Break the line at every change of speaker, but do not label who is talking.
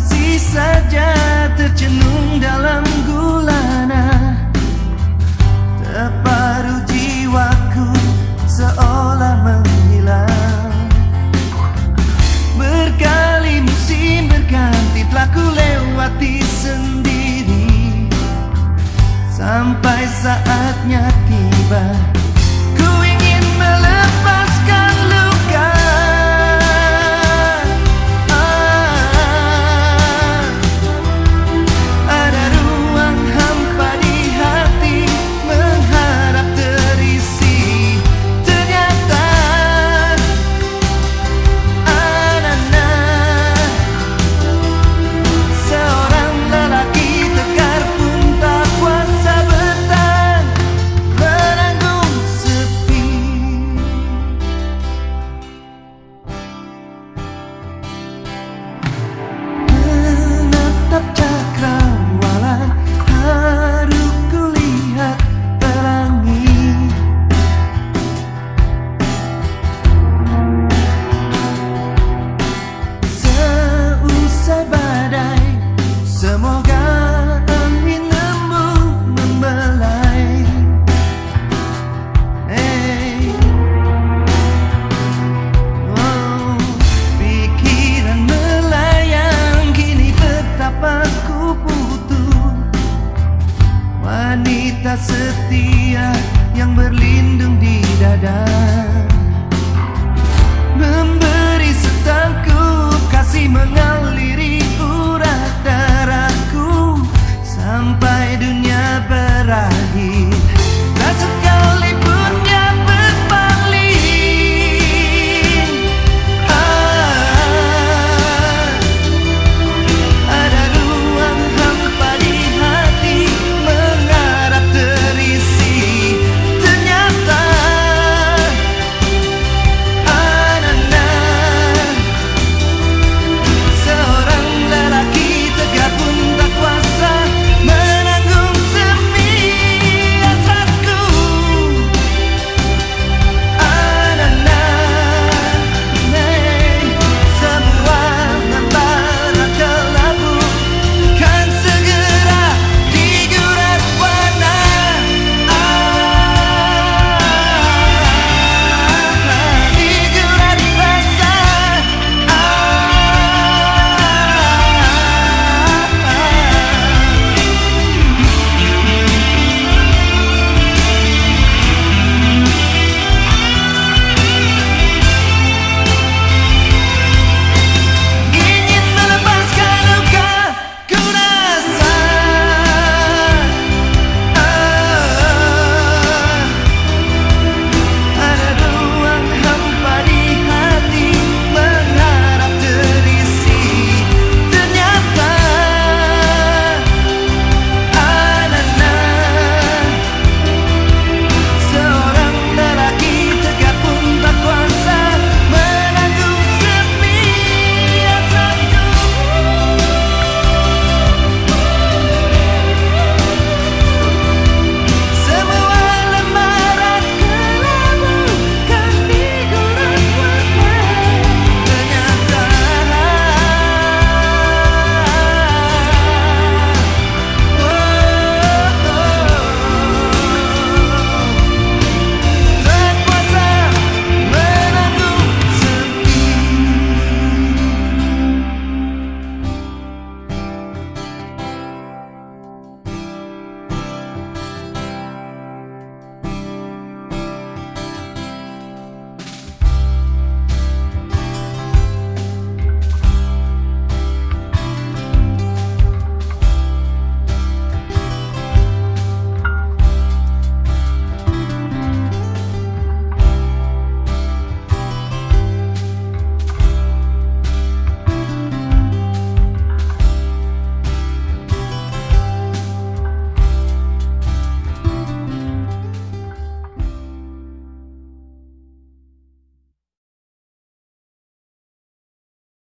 masih saja tercenung dalam gulana. Terparu jiwaku seolah menghilang. Berkali musim berganti telah ku lewati sendiri. Sampai saatnya tiba. setia yang berlindung di dada. Memberi setangkup kasih mengaliri urat darahku Sampai dunia berakhir.